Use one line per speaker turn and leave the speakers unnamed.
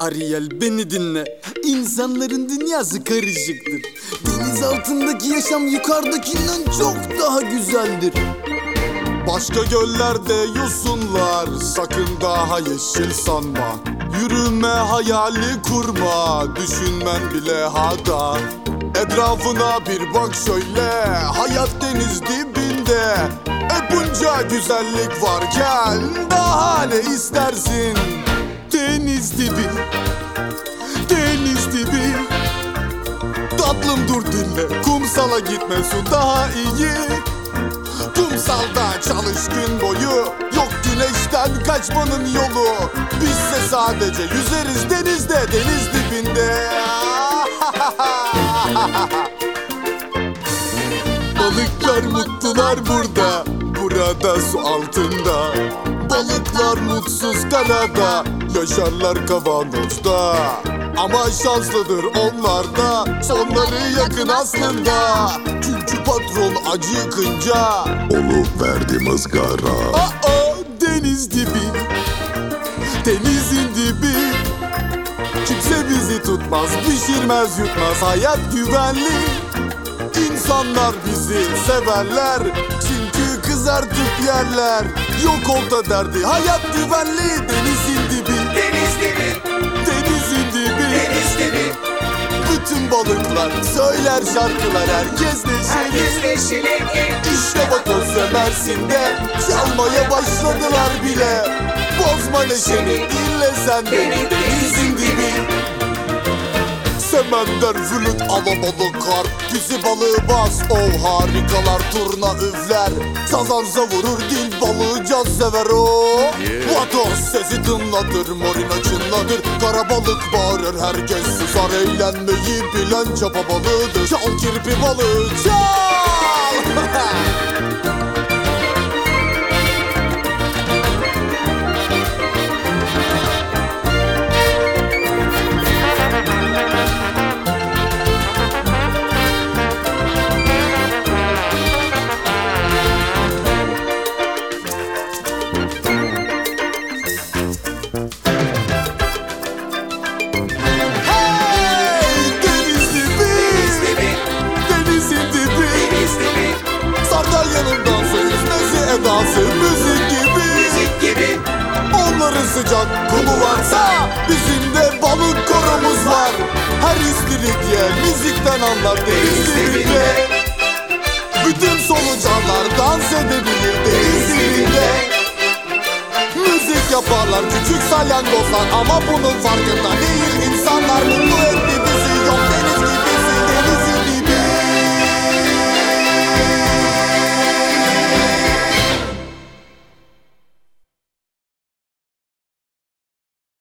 Ariel beni dinle. İnsanların dünyası karışıktır. Deniz altındaki yaşam yukarıdakinden çok daha güzeldir.
Başka göllerde yosunlar Sakın daha yeşil sanma Yürüme hayali kurma Düşünmen bile hata Etrafına bir bak şöyle Hayat deniz dibinde E bunca güzellik varken Daha ne istersin Deniz dibi. Deniz dibi. Tatlım dur dinle Kumsala gitme su daha iyi. Kumsalda çalış gün boyu Yok güneşten kaçmanın yolu. Bizse sadece yüzeriz denizde Deniz dibinde. Balıklar mutlular burada Burada su altında Balıklar mutsuz karada Yaşarlar kavanozda. Ama şanslıdır onlar da. Sonları yakın aslında. Çünkü patron acıkınca
Olup verdim ızgara.
Aa deniz dibi. Denizin dibi. Kimse bizi tutmaz Pişirmez yutmaz. Hayat güvenli. İnsanlar bizi severler Çünkü kızartıp yerler Yok olta derdi. Hayat güvenli Denizin dibi
Deniz dibi,
Denizin dibi
deniz dibi.
Bütün balıklar söyler şarkılar. Herkes neşeli
Herkes neşeli
İşte bak o Mersin'de Çalmaya başladılar bile. Bozma neşeni dinle sen beni. Denizin dibi Semender flüt alamalı kar. Bizi balığı bas oh harikalar Turna üfler. Sazan savurur dil balığı caz sever o. Vatos sesi tınlatır morina çınlatır. Kara balık bağırır herkes susar. Eğlenmeyi bilen çapa balığıdır. Çal kirpi balığı çal Sardalyanın dansı yüzmesi edası müzik gibi.
Müzik gibi.
Onların sıcak kumu varsa Bizim de balık korumuz var. Her istiridye müzikten anlar deniz dibinde. Bütün solucanlar dans edebilir deniz dibinde. Müzik yaparlar küçük salyangozlar Ama bunun farkında değil. İnsanlar mutlu